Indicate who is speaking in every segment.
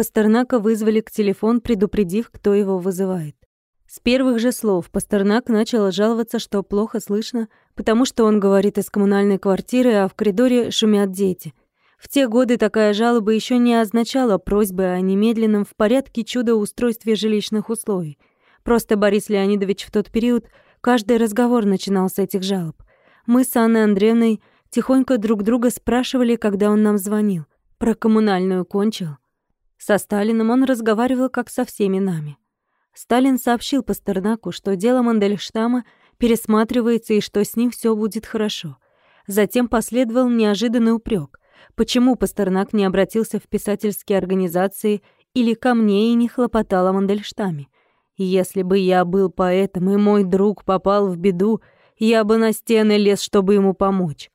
Speaker 1: Пастернака вызвали к телефон, предупредив, кто его вызывает. С первых же слов Пастернак начал жаловаться, что плохо слышно, потому что он говорит из коммунальной квартиры, а в коридоре шумят дети. В те годы такая жалоба еще не означала просьбы о немедленном в порядке чудоустройстве жилищных условий. Просто Борис Леонидович в тот период каждый разговор начинал с этих жалоб. Мы с Анной Андреевной тихонько друг друга спрашивали, когда он нам звонил. Про коммунальную кончил. Со Сталиным он разговаривал как со всеми нами. Сталин сообщил Пастернаку, что дело Мандельштама пересматривается и что с ним все будет хорошо. Затем последовал неожиданный упрек. Почему Пастернак не обратился в писательские организации или ко мне и не хлопотал о Мандельштаме? Если бы я был поэтом, и мой друг попал в беду, я бы на стены лез, чтобы ему помочь.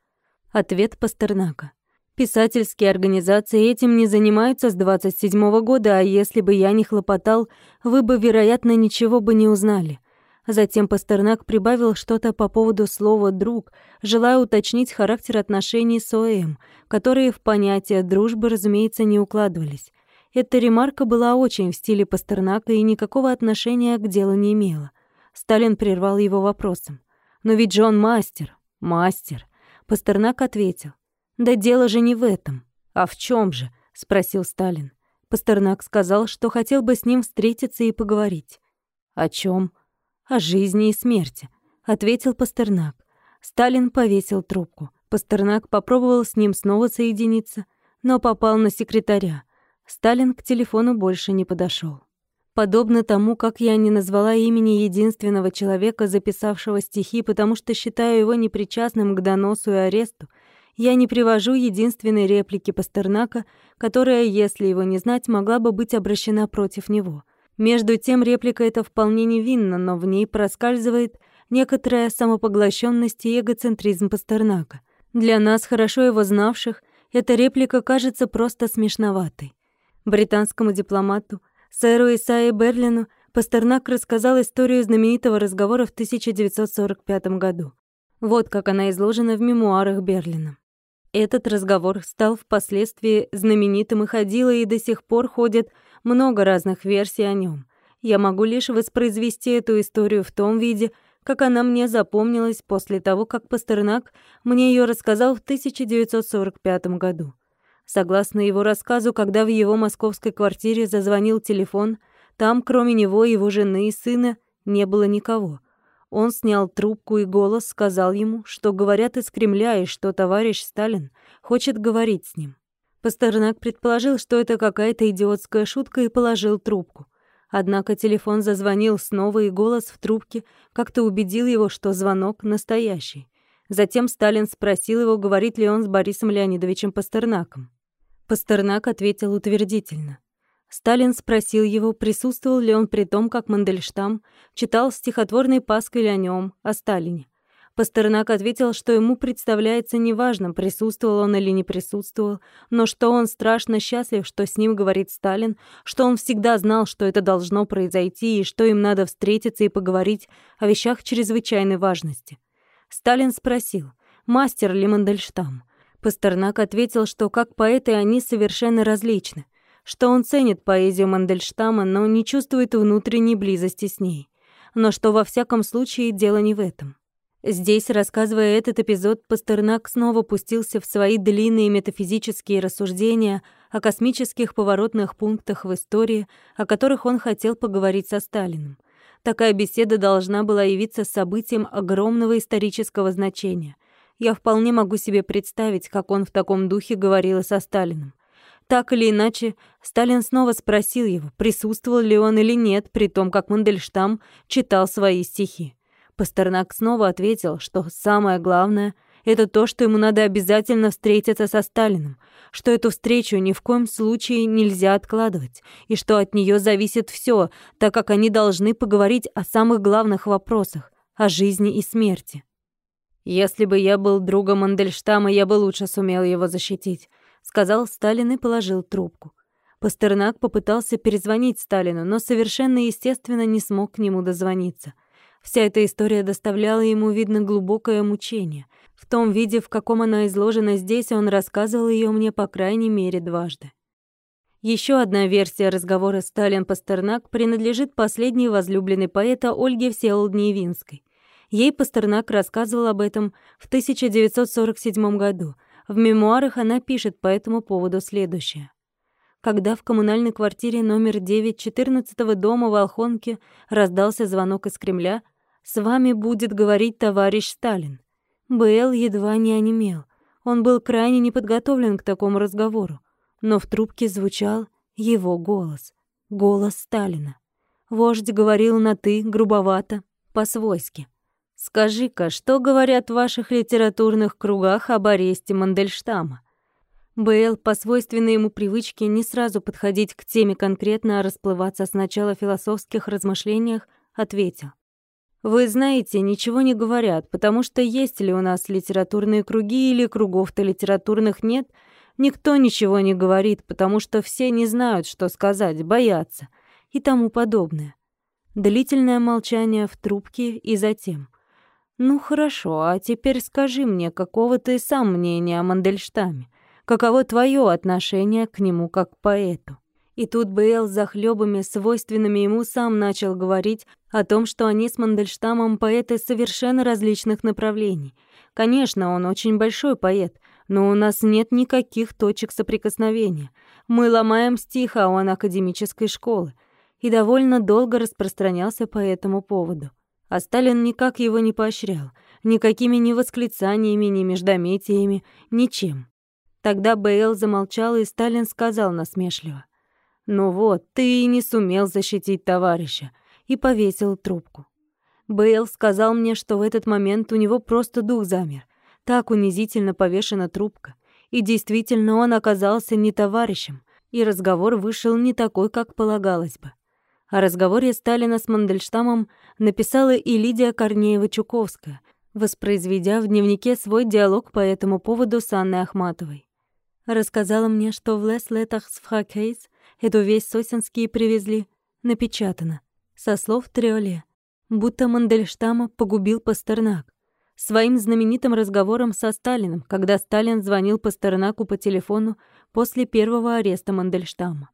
Speaker 1: Ответ Пастернака. Писательские организации этим не занимаются с 27 -го года, а если бы я не хлопотал, вы бы, вероятно, ничего бы не узнали. Затем Пастернак прибавил что-то по поводу слова «друг», желая уточнить характер отношений с ОМ, которые в понятие дружбы, разумеется, не укладывались. Эта ремарка была очень в стиле Пастернака и никакого отношения к делу не имела. Сталин прервал его вопросом. «Но ведь же он мастер». «Мастер». Пастернак ответил. «Да дело же не в этом». «А в чем же?» — спросил Сталин. Пастернак сказал, что хотел бы с ним встретиться и поговорить. «О чем? о жизни и смерти», — ответил Пастернак. Сталин повесил трубку. Пастернак попробовал с ним снова соединиться, но попал на секретаря. Сталин к телефону больше не подошел. Подобно тому, как я не назвала имени единственного человека, записавшего стихи, потому что считаю его непричастным к доносу и аресту, я не привожу единственной реплики Пастернака, которая, если его не знать, могла бы быть обращена против него — между тем реплика эта вполне невинна, но в ней проскальзывает некоторая самопоглощенность и эгоцентризм Пастернака. Для нас, хорошо его знавших, эта реплика кажется просто смешноватой. Британскому дипломату, сэру Исаи Берлину, Пастернак рассказал историю знаменитого разговора в 1945 году. Вот как она изложена в мемуарах Берлина. Этот разговор стал впоследствии знаменитым и ходил, и до сих пор ходят много разных версий о нем. Я могу лишь воспроизвести эту историю в том виде, как она мне запомнилась после того, как Пастернак мне ее рассказал в 1945 году. Согласно его рассказу, когда в его московской квартире зазвонил телефон, там, кроме него, его жены и сына, не было никого. Он снял трубку и голос сказал ему, что говорят из Кремля и что товарищ Сталин хочет говорить с ним. Пастернак предположил, что это какая-то идиотская шутка и положил трубку. Однако телефон зазвонил снова, и голос в трубке как-то убедил его, что звонок настоящий. Затем Сталин спросил его, говорит ли он с Борисом Леонидовичем Пастернаком. Пастернак ответил утвердительно. Сталин спросил его, присутствовал ли он при том, как Мандельштам читал стихотворный пасквиль о нем, о Сталине. Пастернак ответил, что ему представляется неважным, присутствовал он или не присутствовал, но что он страшно счастлив, что с ним говорит Сталин, что он всегда знал, что это должно произойти и что им надо встретиться и поговорить о вещах чрезвычайной важности. Сталин спросил, мастер ли Мандельштам. Пастернак ответил, что как поэты они совершенно различны, что он ценит поэзию Мандельштама, но не чувствует внутренней близости с ней, но что во всяком случае дело не в этом. Здесь, рассказывая этот эпизод, Пастернак снова пустился в свои длинные метафизические рассуждения о космических поворотных пунктах в истории, о которых он хотел поговорить со Сталиным. Такая беседа должна была явиться событием огромного исторического значения. Я вполне могу себе представить, как он в таком духе говорил со Сталиным. Так или иначе, Сталин снова спросил его, присутствовал ли он или нет, при том, как Мандельштам читал свои стихи. Пастернак снова ответил, что самое главное — это то, что ему надо обязательно встретиться со Сталиным, что эту встречу ни в коем случае нельзя откладывать, и что от нее зависит все, так как они должны поговорить о самых главных вопросах — о жизни и смерти. «Если бы я был другом Мандельштама, я бы лучше сумел его защитить», — сказал Сталин и положил трубку. Пастернак попытался перезвонить Сталину, но совершенно естественно не смог к нему дозвониться — Вся эта история доставляла ему, видно, глубокое мучение. В том виде, в каком она изложена здесь, он рассказывал ее мне по крайней мере дважды. Еще одна версия разговора Сталин-Пастернак принадлежит последней возлюбленной поэта Ольге Всеволодне Явинской. Ей Пастернак рассказывал об этом в 1947 году. В мемуарах она пишет по этому поводу следующее. Когда в коммунальной квартире номер 9 14-го дома в Алхонке раздался звонок из Кремля, «С вами будет говорить товарищ Сталин». Б.Л. едва не онемел. Он был крайне не подготовлен к такому разговору но в трубке звучал его голос. Голос Сталина. Вождь говорил на «ты», грубовато, по-свойски. «Скажи-ка, что говорят в ваших литературных кругах об аресте Мандельштама?» Б.Л. по свойственной ему привычке не сразу подходить к теме конкретно, а расплываться сначала в философских размышлениях, ответил. «Вы знаете, ничего не говорят, потому что есть ли у нас литературные круги или кругов-то литературных нет — Никто ничего не говорит, потому что все не знают, что сказать, боятся и тому подобное. Длительное молчание в трубке и затем. «Ну хорошо, а теперь скажи мне, какого ты сам мнения о Мандельштаме? Каково твое отношение к нему как к поэту?» И тут Бейл захлебами, свойственными ему, сам начал говорить о том, что они с Мандельштамом поэты совершенно различных направлений. Конечно, он очень большой поэт, но у нас нет никаких точек соприкосновения. Мы ломаем стих, а он академической школы. И довольно долго распространялся по этому поводу. А Сталин никак его не поощрял, никакими ни восклицаниями, ни междометиями, ничем. Тогда Бейл замолчал, и Сталин сказал насмешливо. «Ну вот, ты и не сумел защитить товарища», и повесил трубку. Бейл сказал мне, что в этот момент у него просто дух замер, так унизительно повешена трубка. И действительно, он оказался не товарищем, и разговор вышел не такой, как полагалось бы. О разговоре Сталина с Мандельштамом написала и Лидия Корнеева-Чуковская, воспроизведя в дневнике свой диалог по этому поводу с Анной Ахматовой. Рассказала мне, что в Лес Летах с Фхакейс эту весь сосенские привезли, напечатано, со слов Триоле, будто Мандельштама погубил Пастернак своим знаменитым разговором со Сталиным, когда Сталин звонил Пастернаку по телефону после первого ареста Мандельштама.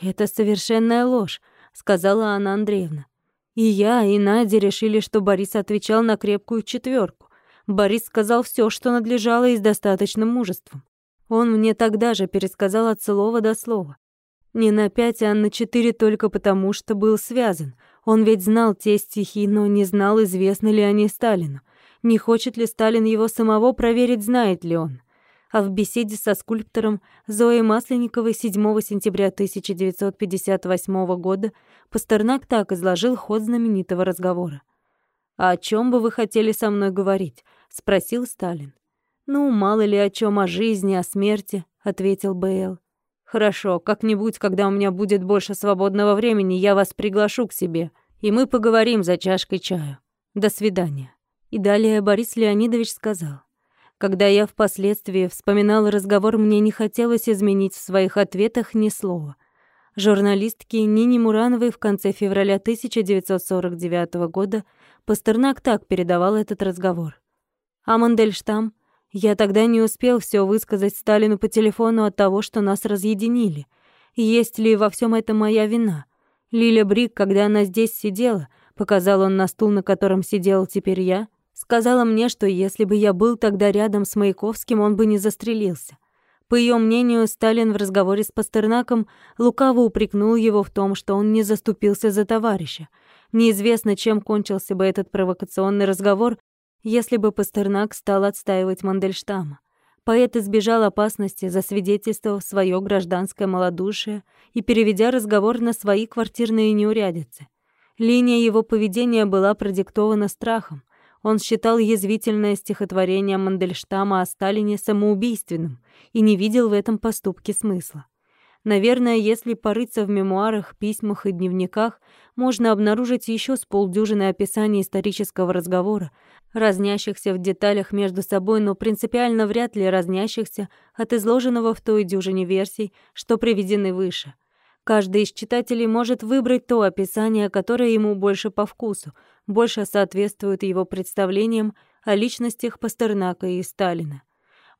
Speaker 1: «Это совершенная ложь», — сказала Анна Андреевна. «И я, и Надя решили, что Борис отвечал на крепкую четверку. Борис сказал все, что надлежало, и с достаточным мужеством. Он мне тогда же пересказал от слова до слова. Не на пять, а на четыре только потому, что был связан. Он ведь знал те стихи, но не знал, известны ли они Сталину. Не хочет ли Сталин его самого проверить, знает ли он? А в беседе со скульптором Зоей Масленниковой 7 сентября 1958 года Пастернак так изложил ход знаменитого разговора. «А о чем бы вы хотели со мной говорить?» — спросил Сталин. «Ну, мало ли о чем, о жизни, о смерти», — ответил Б.Л. «Хорошо, как-нибудь, когда у меня будет больше свободного времени, я вас приглашу к себе, и мы поговорим за чашкой чаю. До свидания». И далее Борис Леонидович сказал, «Когда я впоследствии вспоминал разговор, мне не хотелось изменить в своих ответах ни слова. Журналистке Нине Мурановой в конце февраля 1949 года Пастернак так передавал этот разговор. А Мандельштам? Я тогда не успел все высказать Сталину по телефону от того, что нас разъединили. Есть ли во всем этом моя вина? Лиля Брик, когда она здесь сидела, показал он на стул, на котором сидел теперь я, Сказала мне, что если бы я был тогда рядом с Маяковским, он бы не застрелился. По ее мнению, Сталин в разговоре с Пастернаком лукаво упрекнул его в том, что он не заступился за товарища. Неизвестно, чем кончился бы этот провокационный разговор, если бы Пастернак стал отстаивать Мандельштама. Поэт избежал опасности, засвидетельствовав свое гражданское малодушие и переведя разговор на свои квартирные неурядицы. Линия его поведения была продиктована страхом. Он считал язвительное стихотворение Мандельштама о Сталине самоубийственным и не видел в этом поступке смысла. Наверное, если порыться в мемуарах, письмах и дневниках, можно обнаружить еще с полдюжины описаний исторического разговора, разнящихся в деталях между собой, но принципиально вряд ли разнящихся от изложенного в той дюжине версий, что приведены выше. Каждый из читателей может выбрать то описание, которое ему больше по вкусу, больше соответствует его представлениям о личностях Пастернака и Сталина.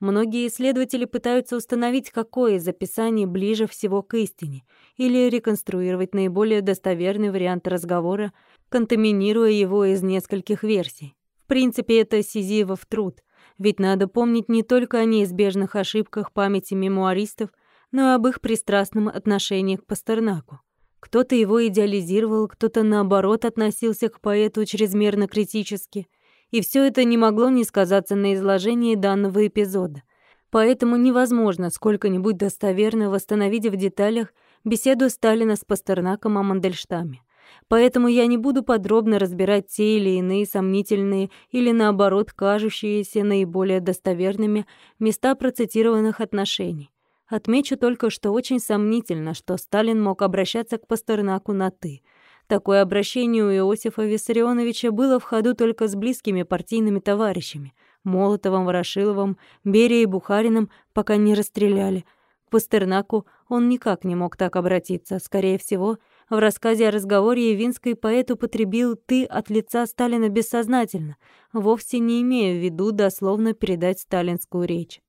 Speaker 1: Многие исследователи пытаются установить, какое из описаний ближе всего к истине, или реконструировать наиболее достоверный вариант разговора, контаминируя его из нескольких версий. В принципе, это Сизиевов труд, ведь надо помнить не только о неизбежных ошибках памяти мемуаристов, но об их пристрастном отношении к Пастернаку. Кто-то его идеализировал, кто-то, наоборот, относился к поэту чрезмерно критически — и все это не могло не сказаться на изложении данного эпизода. Поэтому невозможно сколько-нибудь достоверно восстановить в деталях беседу Сталина с Пастернаком о Мандельштаме. Поэтому я не буду подробно разбирать те или иные сомнительные или, наоборот, кажущиеся наиболее достоверными места процитированных отношений. Отмечу только, что очень сомнительно, что Сталин мог обращаться к Пастернаку на «ты», Такое обращение у Иосифа Виссарионовича было в ходу только с близкими партийными товарищами — Молотовым, Ворошиловым, Берией Бухариным, пока не расстреляли. К Пастернаку он никак не мог так обратиться. Скорее всего, в рассказе о разговоре Явинской поэт употребил «ты» от лица Сталина бессознательно, вовсе не имея в виду дословно передать сталинскую речь.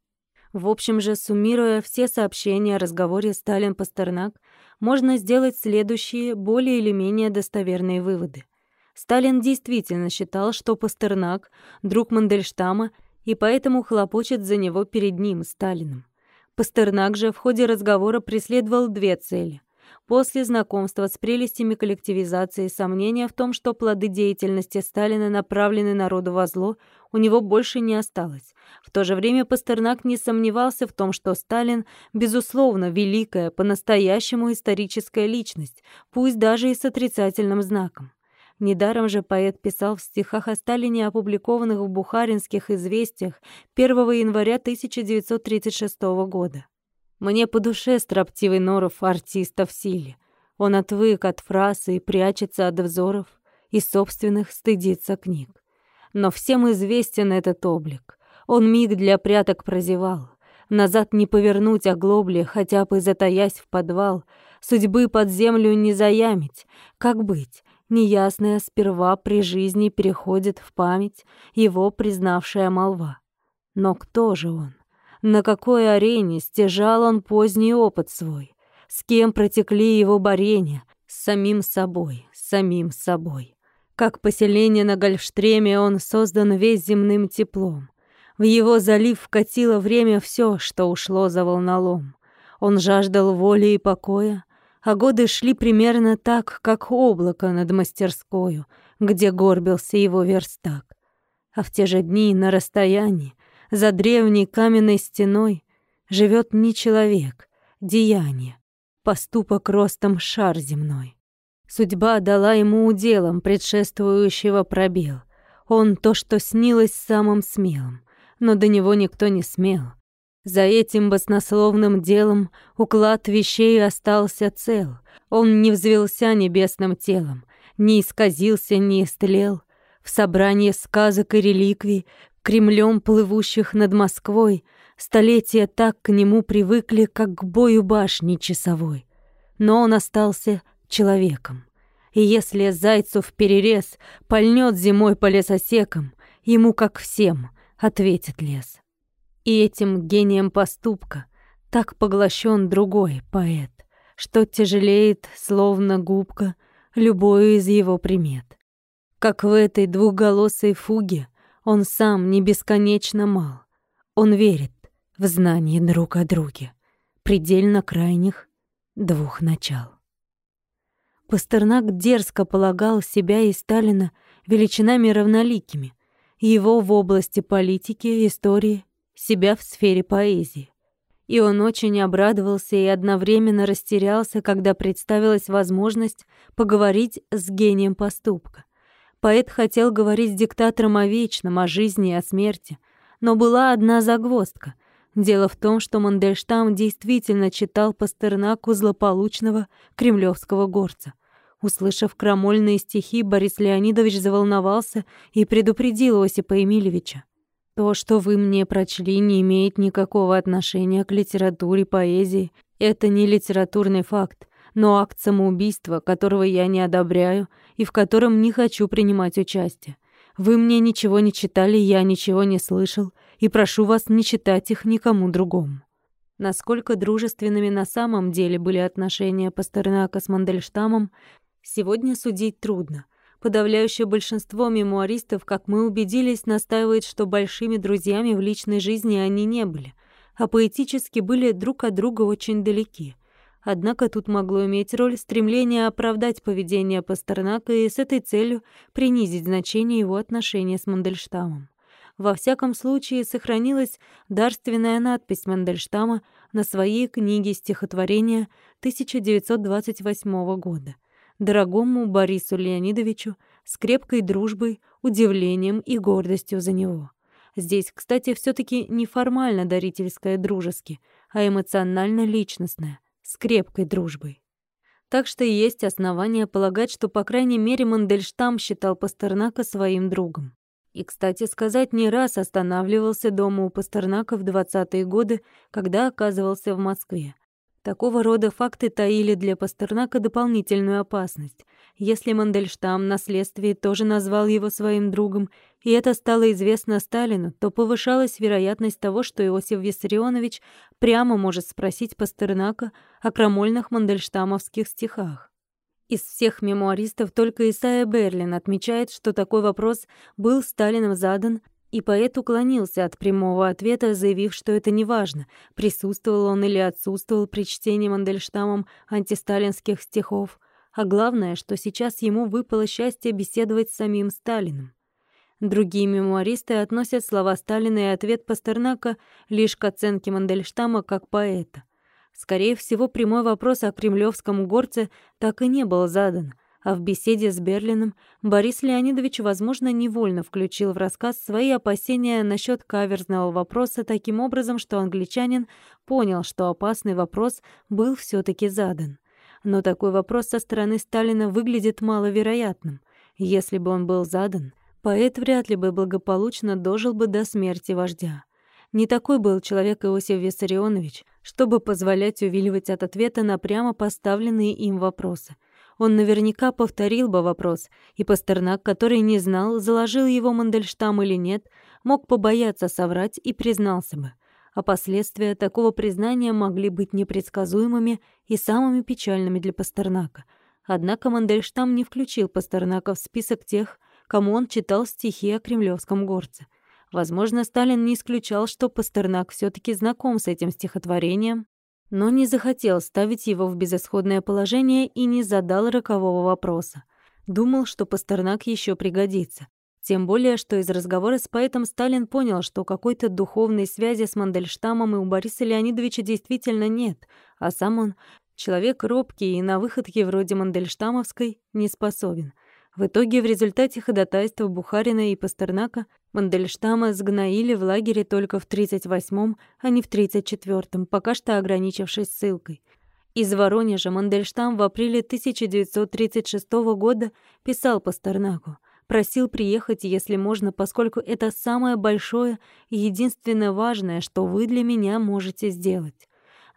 Speaker 1: В общем же, суммируя все сообщения о разговоре Сталин-Пастернак, можно сделать следующие, более или менее достоверные выводы. Сталин действительно считал, что Пастернак — друг Мандельштама, и поэтому хлопочет за него перед ним, Сталиным. Пастернак же в ходе разговора преследовал две цели. После знакомства с прелестями коллективизации сомнения в том, что плоды деятельности Сталина направлены народу во зло, у него больше не осталось. В то же время Пастернак не сомневался в том, что Сталин, безусловно, великая, по-настоящему историческая личность, пусть даже и с отрицательным знаком. Недаром же поэт писал в стихах о Сталине, опубликованных в Бухаринских известиях 1 января 1936 года. Мне по душе строптивый норов артиста в силе. Он отвык от фразы и прячется от взоров, и собственных стыдится книг. Но всем известен этот облик. Он миг для пряток прозевал. Назад не повернуть оглобли, хотя бы затаясь в подвал. Судьбы под землю не заямить. Как быть? Неясное сперва при жизни переходит в память его признавшая молва. Но кто же он? На какой арене стяжал он поздний опыт свой? С кем протекли его борения? С самим собой, с самим собой. Как поселение на Гольфштреме он создан весь земным теплом. В его залив вкатило время все, что ушло за волнолом. Он жаждал воли и покоя, а годы шли примерно так, как облако над мастерскою, где горбился его верстак. А в те же дни на расстоянии за древней каменной стеной живет не человек, деяние, поступок ростом шар земной. Судьба дала ему уделом предшествующего пробел. Он то, что снилось самым смелым, но до него никто не смел. За этим баснословным делом уклад вещей остался цел. Он не взвелся небесным телом, не исказился, не истлел. В собрании сказок и реликвий Кремлем, плывущих над Москвой, столетия так к нему привыкли, как к бою башни часовой. Но он остался человеком. И если зайцу в перерез пальнет зимой по лесосекам, ему, как всем, ответит лес. И этим гением поступка так поглощен другой поэт, что тяжелеет, словно губка, любую из его примет. Как в этой двухголосой фуге он сам не бесконечно мал. Он верит в знание друг о друге, предельно крайних двух начал. Пастернак дерзко полагал себя и Сталина величинами равноликими, его в области политики, истории, себя в сфере поэзии. И он очень обрадовался и одновременно растерялся, когда представилась возможность поговорить с гением поступка. Поэт хотел говорить с диктатором о вечном, о жизни и о смерти. Но была одна загвоздка. Дело в том, что Мандельштам действительно читал Пастернаку злополучного кремлевского горца. Услышав крамольные стихи, Борис Леонидович заволновался и предупредил Осипа Емельевича. «То, что вы мне прочли, не имеет никакого отношения к литературе, поэзии. Это не литературный факт но акт самоубийства, которого я не одобряю и в котором не хочу принимать участие. Вы мне ничего не читали, я ничего не слышал, и прошу вас не читать их никому другому». Насколько дружественными на самом деле были отношения Пастернака с Мандельштамом, сегодня судить трудно. Подавляющее большинство мемуаристов, как мы убедились, настаивает, что большими друзьями в личной жизни они не были, а поэтически были друг от друга очень далеки. Однако тут могло иметь роль стремление оправдать поведение Пастернака и с этой целью принизить значение его отношения с Мандельштамом. Во всяком случае, сохранилась дарственная надпись Мандельштама на своей книге стихотворения 1928 года «Дорогому Борису Леонидовичу с крепкой дружбой, удивлением и гордостью за него». Здесь, кстати, все таки не формально дарительское дружески, а эмоционально-личностное, с крепкой дружбой. Так что есть основания полагать, что, по крайней мере, Мандельштам считал Пастернака своим другом. И, кстати сказать, не раз останавливался дома у Пастернака в 20-е годы, когда оказывался в Москве. Такого рода факты таили для Пастернака дополнительную опасность. Если Мандельштам на следствии тоже назвал его своим другом, и это стало известно Сталину, то повышалась вероятность того, что Иосиф Виссарионович прямо может спросить Пастернака о крамольных мандельштамовских стихах. Из всех мемуаристов только Исайя Берлин отмечает, что такой вопрос был Сталином задан, и поэт уклонился от прямого ответа, заявив, что это неважно, присутствовал он или отсутствовал при чтении Мандельштамом антисталинских стихов, а главное, что сейчас ему выпало счастье беседовать с самим Сталиным. Другие мемуаристы относят слова Сталина и ответ Пастернака лишь к оценке Мандельштама как поэта. Скорее всего, прямой вопрос о кремлевском горце так и не был задан, а в беседе с Берлином Борис Леонидович, возможно, невольно включил в рассказ свои опасения насчет каверзного вопроса таким образом, что англичанин понял, что опасный вопрос был все таки задан. Но такой вопрос со стороны Сталина выглядит маловероятным. Если бы он был задан, поэт вряд ли бы благополучно дожил бы до смерти вождя. Не такой был человек Иосиф Виссарионович, чтобы позволять увиливать от ответа на прямо поставленные им вопросы. Он наверняка повторил бы вопрос, и Пастернак, который не знал, заложил его Мандельштам или нет, мог побояться соврать и признался бы. А последствия такого признания могли быть непредсказуемыми и самыми печальными для Пастернака. Однако Мандельштам не включил Пастернака в список тех, кому он читал стихи о кремлевском горце — Возможно, Сталин не исключал, что Пастернак все таки знаком с этим стихотворением, но не захотел ставить его в безысходное положение и не задал рокового вопроса. Думал, что Пастернак еще пригодится. Тем более, что из разговора с поэтом Сталин понял, что какой-то духовной связи с Мандельштамом и у Бориса Леонидовича действительно нет, а сам он, человек робкий и на выходке вроде Мандельштамовской, не способен. В итоге, в результате ходатайства Бухарина и Пастернака Мандельштама сгноили в лагере только в 38-м, а не в 34-м, пока что ограничившись ссылкой. Из Воронежа Мандельштам в апреле 1936 года писал Пастернаку, просил приехать, если можно, поскольку это самое большое и единственное важное, что вы для меня можете сделать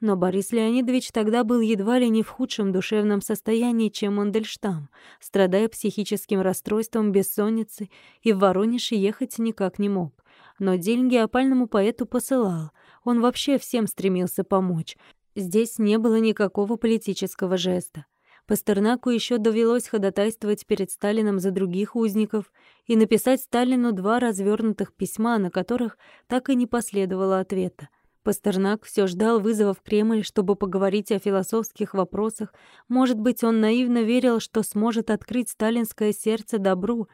Speaker 1: но Борис Леонидович тогда был едва ли не в худшем душевном состоянии, чем Мандельштам, страдая психическим расстройством, бессонницей, и в Воронеж ехать никак не мог. Но деньги опальному поэту посылал. Он вообще всем стремился помочь. Здесь не было никакого политического жеста. Пастернаку еще довелось ходатайствовать перед Сталином за других узников и написать Сталину два развернутых письма, на которых так и не последовало ответа. Пастернак все ждал вызова в Кремль, чтобы поговорить о философских вопросах. Может быть, он наивно верил, что сможет открыть сталинское сердце добру,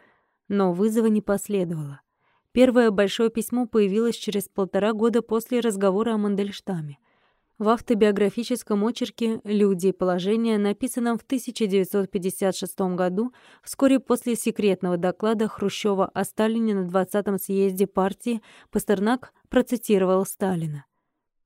Speaker 1: но вызова не последовало. Первое большое письмо появилось через полтора года после разговора о Мандельштаме. В автобиографическом очерке «Люди и положение», написанном в 1956 году, вскоре после секретного доклада Хрущева о Сталине на 20-м съезде партии, Пастернак процитировал Сталина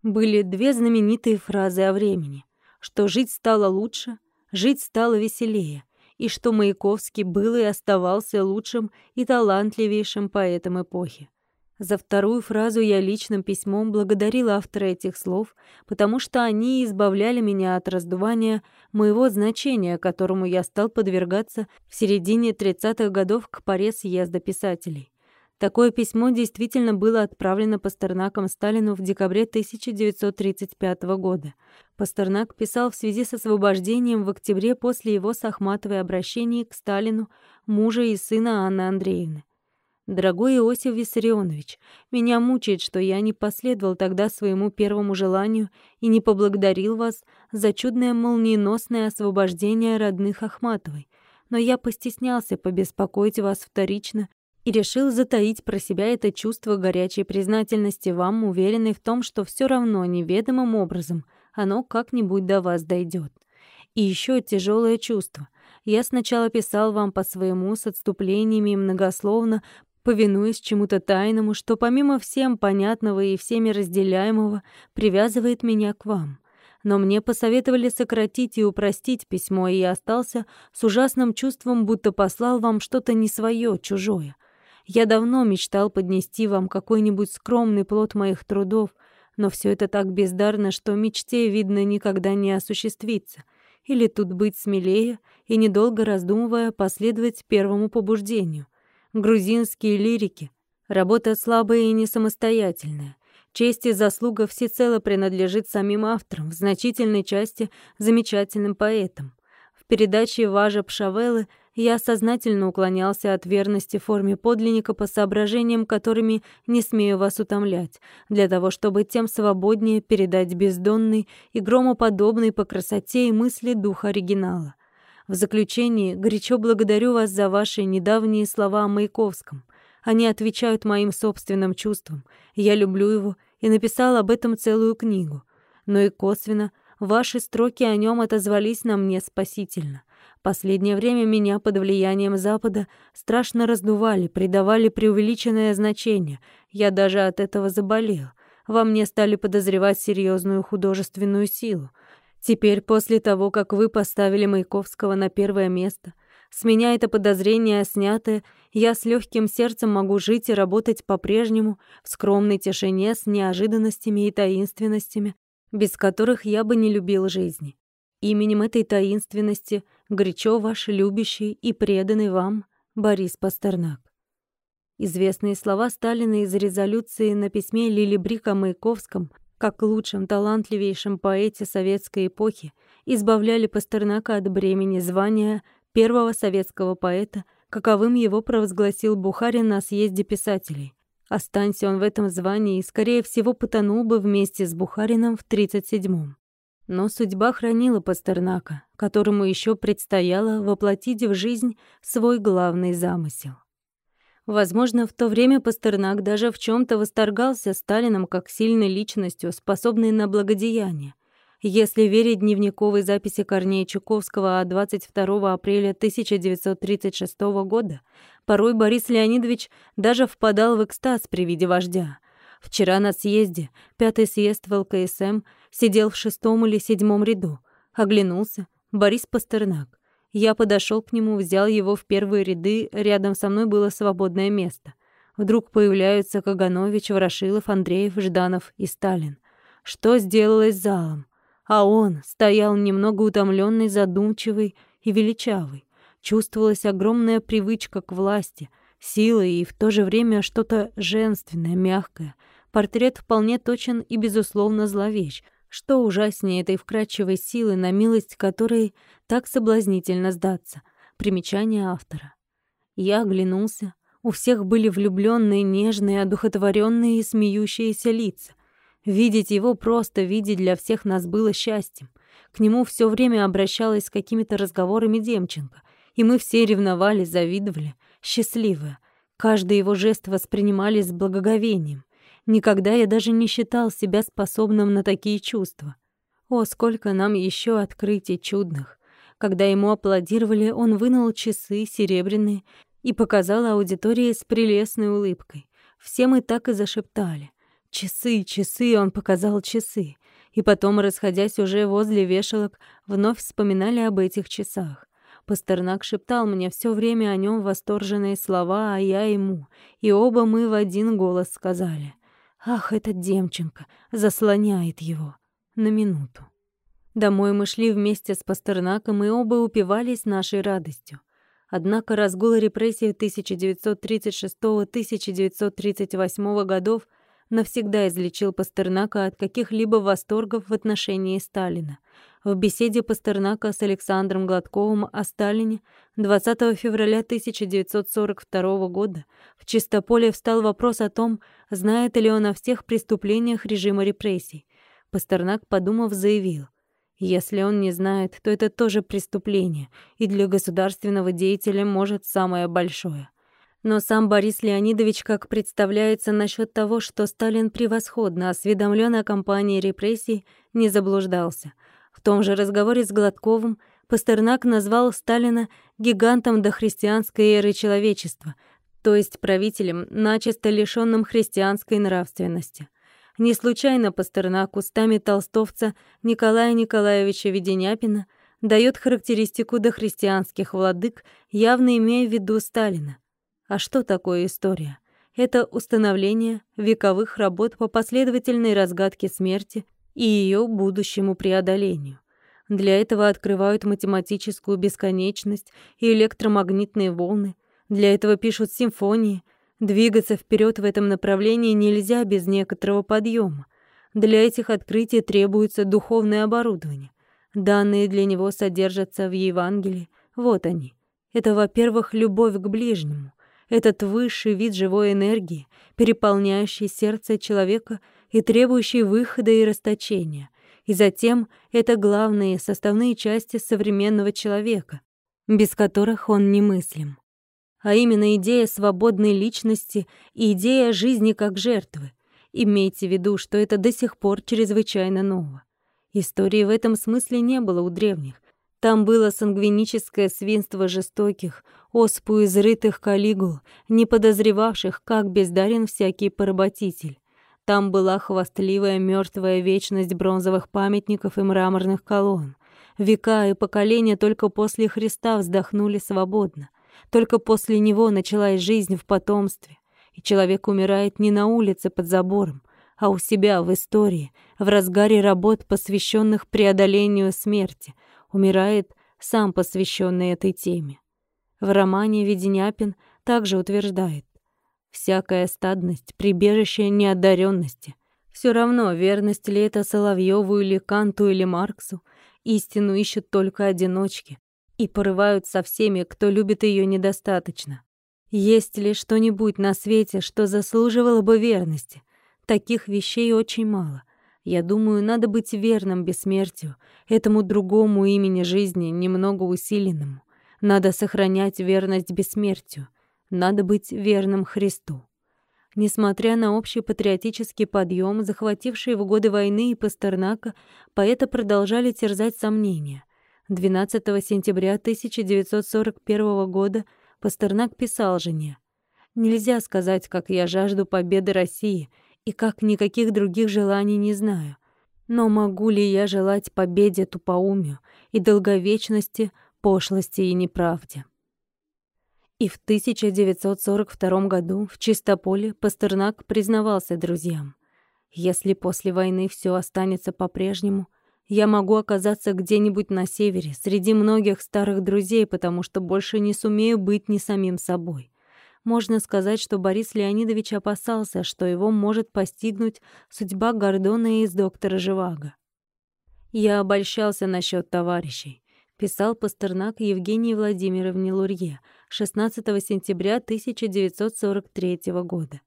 Speaker 1: были две знаменитые фразы о времени, что жить стало лучше, жить стало веселее, и что Маяковский был и оставался лучшим и талантливейшим поэтом эпохи. За вторую фразу я личным письмом благодарила автора этих слов, потому что они избавляли меня от раздувания моего значения, которому я стал подвергаться в середине 30-х годов к паре съезда писателей. Такое письмо действительно было отправлено Пастернаком Сталину в декабре 1935 года. Пастернак писал в связи с освобождением в октябре после его с Ахматовой обращения к Сталину, мужа и сына Анны Андреевны. «Дорогой Иосиф Виссарионович, меня мучает, что я не последовал тогда своему первому желанию и не поблагодарил вас за чудное молниеносное освобождение родных Ахматовой, но я постеснялся побеспокоить вас вторично и решил затаить про себя это чувство горячей признательности вам, уверенный в том, что все равно неведомым образом оно как-нибудь до вас дойдет. И еще тяжелое чувство. Я сначала писал вам по своему с отступлениями и многословно, повинуясь чему-то тайному, что помимо всем понятного и всеми разделяемого, привязывает меня к вам но мне посоветовали сократить и упростить письмо, и я остался с ужасным чувством, будто послал вам что-то не свое, чужое. Я давно мечтал поднести вам какой-нибудь скромный плод моих трудов, но все это так бездарно, что мечте, видно, никогда не осуществится. Или тут быть смелее и, недолго раздумывая, последовать первому побуждению. Грузинские лирики. Работа слабая и не самостоятельная. Честь и заслуга всецело принадлежит самим авторам, в значительной части замечательным поэтам. В передаче «Важа Пшавелы» я сознательно уклонялся от верности форме подлинника по соображениям, которыми не смею вас утомлять, для того, чтобы тем свободнее передать бездонный и громоподобный по красоте и мысли дух оригинала. В заключении горячо благодарю вас за ваши недавние слова о Маяковском. Они отвечают моим собственным чувствам. Я люблю его и написал об этом целую книгу. Но и косвенно ваши строки о нем отозвались на мне спасительно. Последнее время меня под влиянием Запада страшно раздували, придавали преувеличенное значение. Я даже от этого заболел. Во мне стали подозревать серьезную художественную силу. Теперь, после того, как вы поставили Маяковского на первое место, с меня это подозрение снято, я с легким сердцем могу жить и работать по-прежнему в скромной тишине с неожиданностями и таинственностями, без которых я бы не любил жизни. Именем этой таинственности горячо ваш любящий и преданный вам Борис Пастернак. Известные слова Сталина из резолюции на письме Лили Брика Маяковском как лучшем, талантливейшем поэте советской эпохи избавляли Пастернака от бремени звания первого советского поэта, каковым его провозгласил Бухарин на съезде писателей. Останься он в этом звании, и, скорее всего, потонул бы вместе с Бухарином в 37-м. Но судьба хранила Пастернака, которому еще предстояло воплотить в жизнь свой главный замысел. Возможно, в то время Пастернак даже в чем то восторгался Сталином как сильной личностью, способной на благодеяние. Если верить дневниковой записи Корнея Чуковского от 22 апреля 1936 года, порой Борис Леонидович даже впадал в экстаз при виде вождя. Вчера на съезде, пятый съезд в ЛКСМ, сидел в шестом или седьмом ряду. Оглянулся. Борис Пастернак. Я подошел к нему, взял его в первые ряды, рядом со мной было свободное место. Вдруг появляются Каганович, Ворошилов, Андреев, Жданов и Сталин. Что сделалось с залом? а он стоял немного утомленный, задумчивый и величавый. Чувствовалась огромная привычка к власти, сила и в то же время что-то женственное, мягкое. Портрет вполне точен и, безусловно, зловещ. Что ужаснее этой вкрадчивой силы, на милость которой так соблазнительно сдаться. Примечание автора. Я оглянулся. У всех были влюбленные, нежные, одухотворенные и смеющиеся лица. Видеть его, просто видеть для всех нас было счастьем. К нему все время обращалась с какими-то разговорами Демченко, и мы все ревновали, завидовали, счастливые. Каждый его жест воспринимали с благоговением. Никогда я даже не считал себя способным на такие чувства. О, сколько нам еще открытий чудных! Когда ему аплодировали, он вынул часы серебряные и показал аудитории с прелестной улыбкой. Все мы так и зашептали. Часы, часы, он показал часы. И потом, расходясь уже возле вешалок, вновь вспоминали об этих часах. Пастернак шептал мне все время о нем восторженные слова, а я ему. И оба мы в один голос сказали. «Ах, этот Демченко! Заслоняет его!» На минуту. Домой мы шли вместе с Пастернаком, и оба упивались нашей радостью. Однако разгул репрессий 1936-1938 годов навсегда излечил Пастернака от каких-либо восторгов в отношении Сталина. В беседе Пастернака с Александром Гладковым о Сталине 20 февраля 1942 года в Чистополе встал вопрос о том, знает ли он о всех преступлениях режима репрессий. Пастернак, подумав, заявил, если он не знает, то это тоже преступление, и для государственного деятеля может самое большое. Но сам Борис Леонидович, как представляется насчет того, что Сталин превосходно осведомлен о кампании репрессий, не заблуждался. В том же разговоре с Гладковым Пастернак назвал Сталина гигантом дохристианской эры человечества, то есть правителем, начисто лишённым христианской нравственности. Не случайно Пастернак устами толстовца Николая Николаевича Веденяпина дает характеристику дохристианских владык, явно имея в виду Сталина. А что такое история? Это установление вековых работ по последовательной разгадке смерти и ее будущему преодолению. Для этого открывают математическую бесконечность и электромагнитные волны. Для этого пишут симфонии. Двигаться вперед в этом направлении нельзя без некоторого подъема. Для этих открытий требуется духовное оборудование. Данные для него содержатся в Евангелии. Вот они. Это, во-первых, любовь к ближнему — этот высший вид живой энергии, переполняющий сердце человека и требующий выхода и расточения. И затем это главные составные части современного человека, без которых он немыслим. А именно идея свободной личности и идея жизни как жертвы. Имейте в виду, что это до сих пор чрезвычайно ново. Истории в этом смысле не было у древних. Там было сангвиническое свинство жестоких, оспу изрытых калигул, не подозревавших, как бездарен всякий поработитель. Там была хвастливая мертвая вечность бронзовых памятников и мраморных колонн. Века и поколения только после Христа вздохнули свободно. Только после него началась жизнь в потомстве. И человек умирает не на улице под забором, а у себя в истории, в разгаре работ, посвященных преодолению смерти, умирает сам посвященный этой теме. В романе Веденяпин также утверждает, всякая стадность — прибежище неодаренности. Все равно, верность ли это Соловьеву или Канту или Марксу, истину ищут только одиночки и порывают со всеми, кто любит ее недостаточно. Есть ли что-нибудь на свете, что заслуживало бы верности? Таких вещей очень мало — я думаю, надо быть верным бессмертию, этому другому имени жизни, немного усиленному. Надо сохранять верность бессмертию. Надо быть верным Христу. Несмотря на общий патриотический подъем, захвативший в годы войны и Пастернака, поэта продолжали терзать сомнения. 12 сентября 1941 года Пастернак писал жене «Нельзя сказать, как я жажду победы России, и как никаких других желаний не знаю. Но могу ли я желать победе тупоумию и долговечности, пошлости и неправде? И в 1942 году в Чистополе Пастернак признавался друзьям. «Если после войны все останется по-прежнему, я могу оказаться где-нибудь на севере, среди многих старых друзей, потому что больше не сумею быть ни самим собой. Можно сказать, что Борис Леонидович опасался, что его может постигнуть судьба Гордона из доктора Живаго. «Я обольщался насчет товарищей», — писал Пастернак Евгении Владимировне Лурье 16 сентября 1943 года.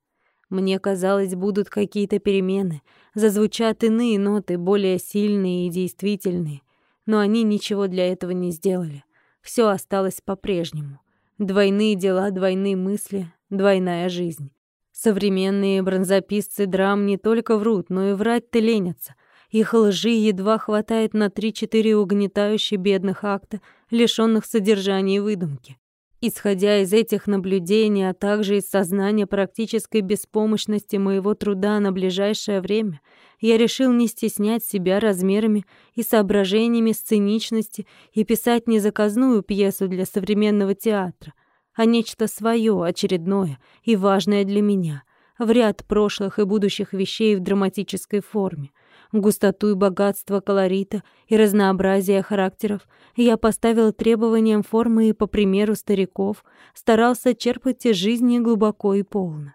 Speaker 1: «Мне казалось, будут какие-то перемены, зазвучат иные ноты, более сильные и действительные, но они ничего для этого не сделали. Все осталось по-прежнему. Двойные дела, двойные мысли, двойная жизнь. Современные бронзописцы драм не только врут, но и врать-то ленятся. Их лжи едва хватает на три-четыре угнетающие бедных акта, лишённых содержания и выдумки. Исходя из этих наблюдений, а также из сознания практической беспомощности моего труда на ближайшее время, я решил не стеснять себя размерами и соображениями сценичности и писать не заказную пьесу для современного театра, а нечто свое, очередное и важное для меня, в ряд прошлых и будущих вещей в драматической форме. Густоту и богатство колорита и разнообразие характеров, я поставил требованиям формы и, по примеру стариков, старался черпать из жизни глубоко и полно.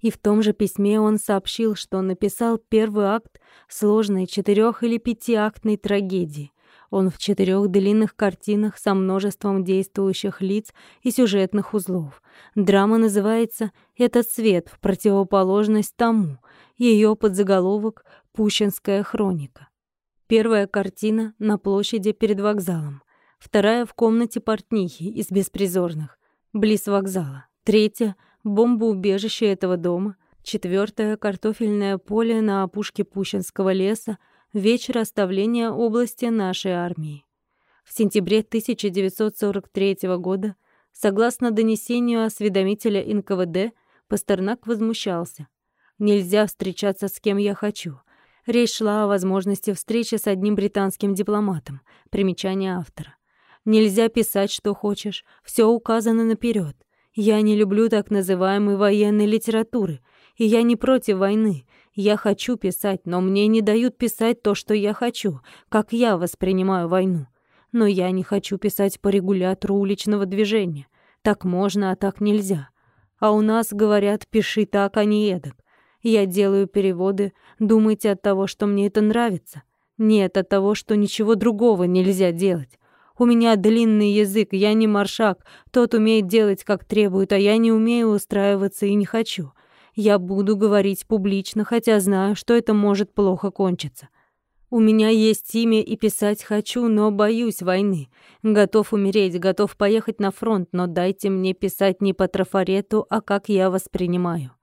Speaker 1: И в том же письме он сообщил, что написал первый акт сложной четырех- или пятиактной трагедии. Он в четырех длинных картинах со множеством действующих лиц и сюжетных узлов. Драма называется «Этот свет» в противоположность тому. Ее подзаголовок «Пущинская хроника». Первая картина на площади перед вокзалом. Вторая в комнате портнихи из беспризорных, близ вокзала. Третья — бомбоубежище этого дома. Четвертая — картофельное поле на опушке Пущинского леса — вечер оставления области нашей армии. В сентябре 1943 года, согласно донесению осведомителя НКВД, Пастернак возмущался. «Нельзя встречаться с кем я хочу». Речь шла о возможности встречи с одним британским дипломатом. Примечание автора. «Нельзя писать, что хочешь. Все указано наперед. Я не люблю так называемой военной литературы, и я не против войны. Я хочу писать, но мне не дают писать то, что я хочу, как я воспринимаю войну. Но я не хочу писать по регулятору уличного движения. Так можно, а так нельзя. А у нас говорят «пиши так, а не эдак». Я делаю переводы, думайте от того, что мне это нравится. Нет, от того, что ничего другого нельзя делать. У меня длинный язык, я не маршак. Тот умеет делать, как требует, а я не умею устраиваться и не хочу. Я буду говорить публично, хотя знаю, что это может плохо кончиться. У меня есть имя и писать хочу, но боюсь войны. Готов умереть, готов поехать на фронт, но дайте мне писать не по трафарету, а как я воспринимаю.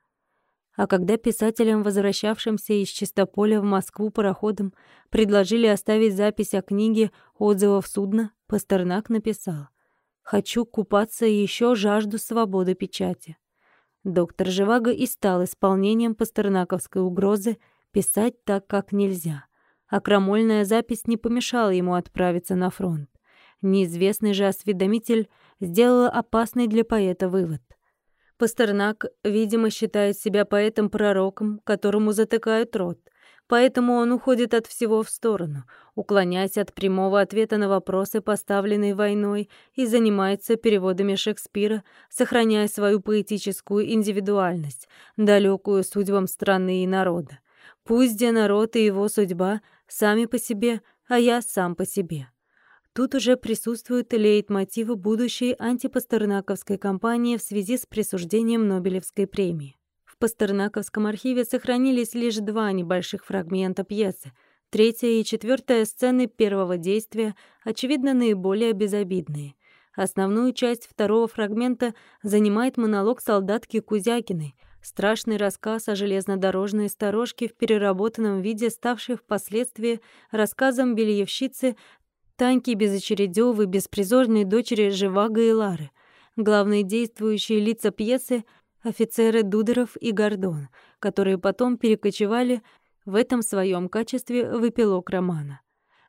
Speaker 1: А когда писателям, возвращавшимся из Чистополя в Москву пароходом, предложили оставить запись о книге отзывов судна, Пастернак написал «Хочу купаться и еще жажду свободы печати». Доктор Живаго и стал исполнением пастернаковской угрозы писать так, как нельзя. А крамольная запись не помешала ему отправиться на фронт. Неизвестный же осведомитель сделал опасный для поэта вывод. Пастернак, видимо, считает себя поэтом-пророком, которому затыкают рот. Поэтому он уходит от всего в сторону, уклоняясь от прямого ответа на вопросы, поставленные войной, и занимается переводами Шекспира, сохраняя свою поэтическую индивидуальность, далекую судьбам страны и народа. Пусть где народ и его судьба сами по себе, а я сам по себе. Тут уже присутствуют лейтмотивы будущей антипастернаковской кампании в связи с присуждением Нобелевской премии. Пастернаковском архиве сохранились лишь два небольших фрагмента пьесы. Третья и четвертая сцены первого действия, очевидно, наиболее безобидные. Основную часть второго фрагмента занимает монолог солдатки Кузякиной, страшный рассказ о железнодорожной сторожке в переработанном виде, ставший впоследствии рассказом бельевщицы Таньки Безочередёвой, беспризорной дочери Живаго и Лары. Главные действующие лица пьесы — офицеры Дудеров и Гордон, которые потом перекочевали в этом своем качестве в эпилог романа.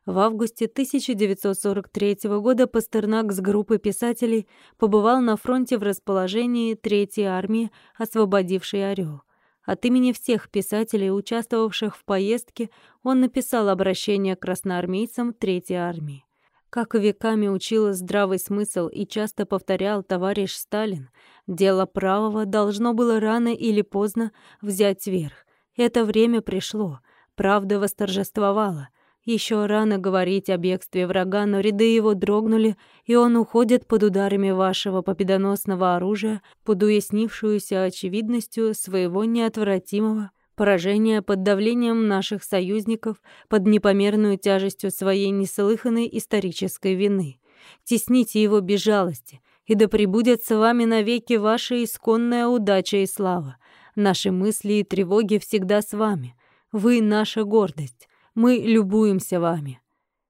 Speaker 1: В августе 1943 года Пастернак с группой писателей побывал на фронте в расположении Третьей армии, освободившей Орел. От имени всех писателей, участвовавших в поездке, он написал обращение к красноармейцам Третьей армии. Как веками учил здравый смысл и часто повторял товарищ Сталин, дело правого должно было рано или поздно взять верх. Это время пришло, правда восторжествовала. Еще рано говорить о бегстве врага, но ряды его дрогнули, и он уходит под ударами вашего победоносного оружия, под уяснившуюся очевидностью своего неотвратимого Поражение под давлением наших союзников, под непомерную тяжестью своей неслыханной исторической вины. Тесните его без жалости, и да пребудет с вами навеки ваша исконная удача и слава. Наши мысли и тревоги всегда с вами. Вы — наша гордость. Мы любуемся вами.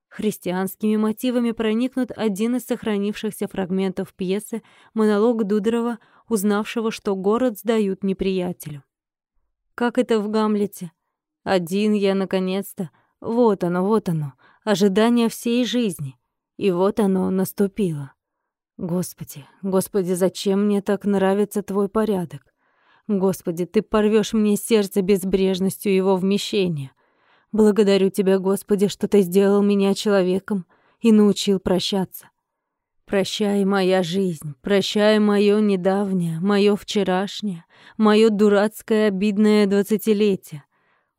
Speaker 1: Христианскими мотивами проникнут один из сохранившихся фрагментов пьесы, монолог Дудорова, узнавшего, что город сдают неприятелю. Как это в Гамлете? Один я, наконец-то. Вот оно, вот оно. Ожидание всей жизни. И вот оно наступило. Господи, Господи, зачем мне так нравится Твой порядок? Господи, Ты порвешь мне сердце безбрежностью его вмещения. Благодарю Тебя, Господи, что Ты сделал меня человеком и научил прощаться. Прощай, моя жизнь, прощай моё недавнее, моё вчерашнее, моё дурацкое обидное двадцатилетие.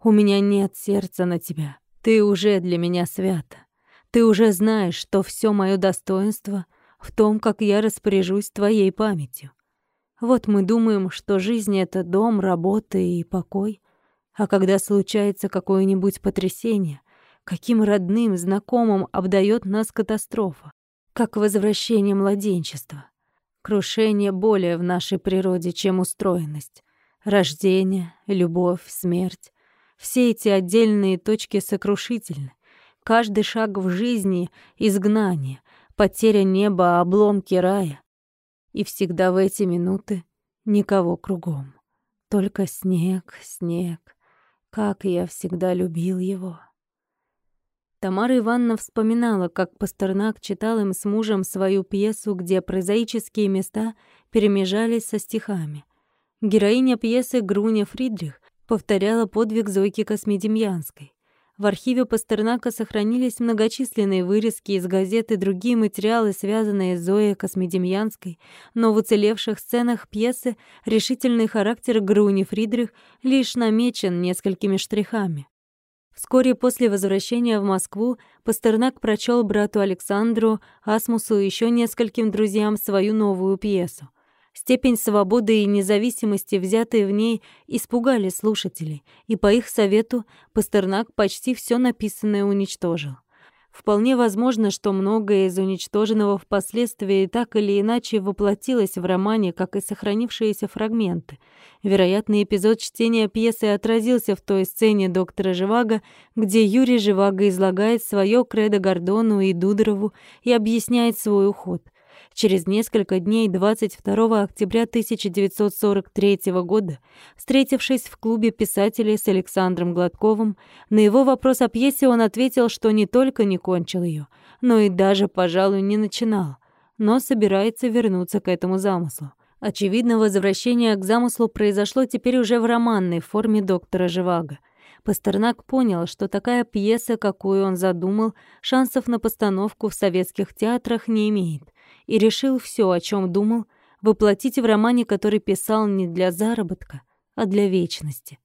Speaker 1: У меня нет сердца на тебя. Ты уже для меня свята. Ты уже знаешь, что всё моё достоинство в том, как я распоряжусь твоей памятью. Вот мы думаем, что жизнь — это дом, работа и покой. А когда случается какое-нибудь потрясение, каким родным, знакомым обдает нас катастрофа, как возвращение младенчества. Крушение более в нашей природе, чем устроенность. Рождение, любовь, смерть. Все эти отдельные точки сокрушительны. Каждый шаг в жизни — изгнание, потеря неба, обломки рая. И всегда в эти минуты никого кругом. Только снег, снег. Как я всегда любил его. Тамара Ивановна вспоминала, как Пастернак читал им с мужем свою пьесу, где прозаические места перемежались со стихами. Героиня пьесы Груня Фридрих повторяла подвиг Зойки Космедемьянской. В архиве Пастернака сохранились многочисленные вырезки из газет и другие материалы, связанные с Зоей Космедемьянской, но в уцелевших сценах пьесы решительный характер Груни Фридрих лишь намечен несколькими штрихами. Вскоре после возвращения в Москву Пастернак прочел брату Александру, Асмусу и еще нескольким друзьям свою новую пьесу. Степень свободы и независимости, взятые в ней, испугали слушателей, и по их совету Пастернак почти все написанное уничтожил. Вполне возможно, что многое из уничтоженного впоследствии так или иначе воплотилось в романе, как и сохранившиеся фрагменты. Вероятно, эпизод чтения пьесы отразился в той сцене доктора Живаго, где Юрий Живаго излагает свое кредо Гордону и Дудорову и объясняет свой уход. Через несколько дней, 22 октября 1943 года, встретившись в клубе писателей с Александром Гладковым, на его вопрос о пьесе он ответил, что не только не кончил ее, но и даже, пожалуй, не начинал, но собирается вернуться к этому замыслу. Очевидно, возвращение к замыслу произошло теперь уже в романной форме доктора Живаго. Пастернак понял, что такая пьеса, какую он задумал, шансов на постановку в советских театрах не имеет и решил все, о чем думал, воплотить в романе, который писал не для заработка, а для вечности.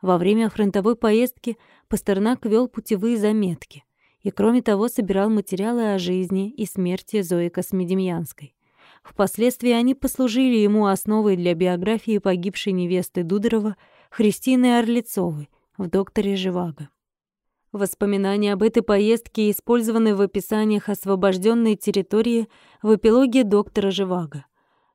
Speaker 1: Во время фронтовой поездки Пастернак вел путевые заметки и, кроме того, собирал материалы о жизни и смерти Зои Космедемьянской. Впоследствии они послужили ему основой для биографии погибшей невесты Дудорова Христины Орлицовой в «Докторе Живаго». Воспоминания об этой поездке использованы в описаниях освобожденной территории в эпилоге доктора Живаго.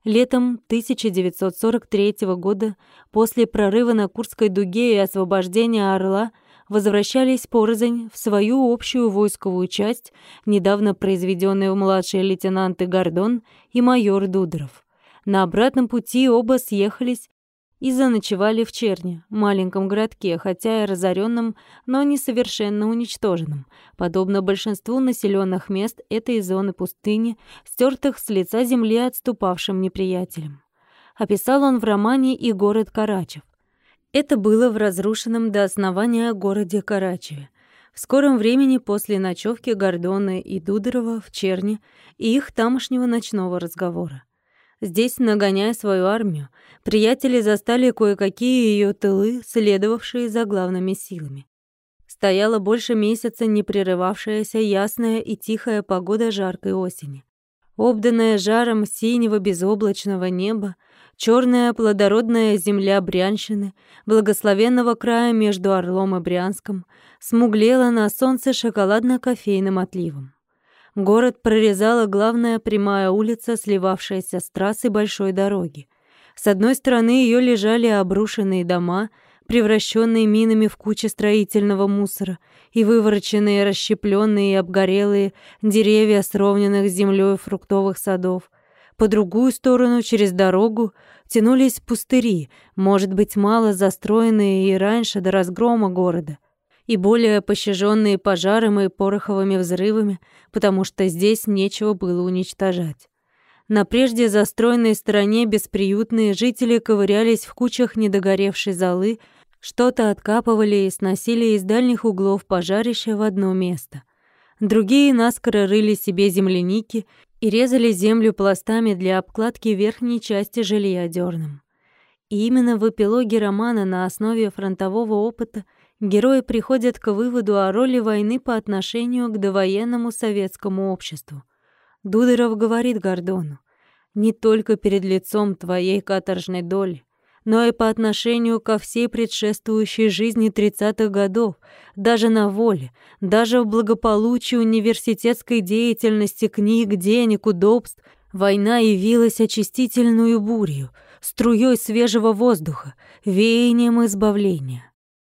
Speaker 1: Летом 1943 года, после прорыва на Курской дуге и освобождения Орла, возвращались порознь в свою общую войсковую часть, недавно произведенные в младшие лейтенанты Гордон и майор Дудоров. На обратном пути оба съехались и заночевали в Черне, маленьком городке, хотя и разоренном, но не совершенно уничтоженном, подобно большинству населенных мест этой зоны пустыни, стертых с лица земли отступавшим неприятелем. Описал он в романе и город Карачев. Это было в разрушенном до основания городе Карачеве. В скором времени после ночевки Гордона и Дудорова в Черне и их тамошнего ночного разговора. Здесь, нагоняя свою армию, приятели застали кое-какие ее тылы, следовавшие за главными силами. Стояла больше месяца не прерывавшаяся ясная и тихая погода жаркой осени. Обданная жаром синего безоблачного неба, черная плодородная земля Брянщины, благословенного края между Орлом и Брянском, смуглела на солнце шоколадно-кофейным отливом. Город прорезала главная прямая улица, сливавшаяся с трассой большой дороги. С одной стороны ее лежали обрушенные дома, превращенные минами в кучи строительного мусора, и вывороченные, расщепленные и обгорелые деревья сровненных с землей фруктовых садов. По другую сторону, через дорогу, тянулись пустыри, может быть, мало застроенные и раньше до разгрома города и более пощаженные пожаром и пороховыми взрывами, потому что здесь нечего было уничтожать. На прежде застроенной стороне бесприютные жители ковырялись в кучах недогоревшей золы, Что-то откапывали и сносили из дальних углов пожарища в одно место. Другие наскоро рыли себе земляники и резали землю пластами для обкладки верхней части жилья дёрном. И именно в эпилоге романа на основе фронтового опыта герои приходят к выводу о роли войны по отношению к довоенному советскому обществу. Дудеров говорит Гордону, «Не только перед лицом твоей каторжной доли, но и по отношению ко всей предшествующей жизни 30-х годов, даже на воле, даже в благополучии университетской деятельности, книг, денег, удобств, война явилась очистительную бурью, струей свежего воздуха, веянием избавления.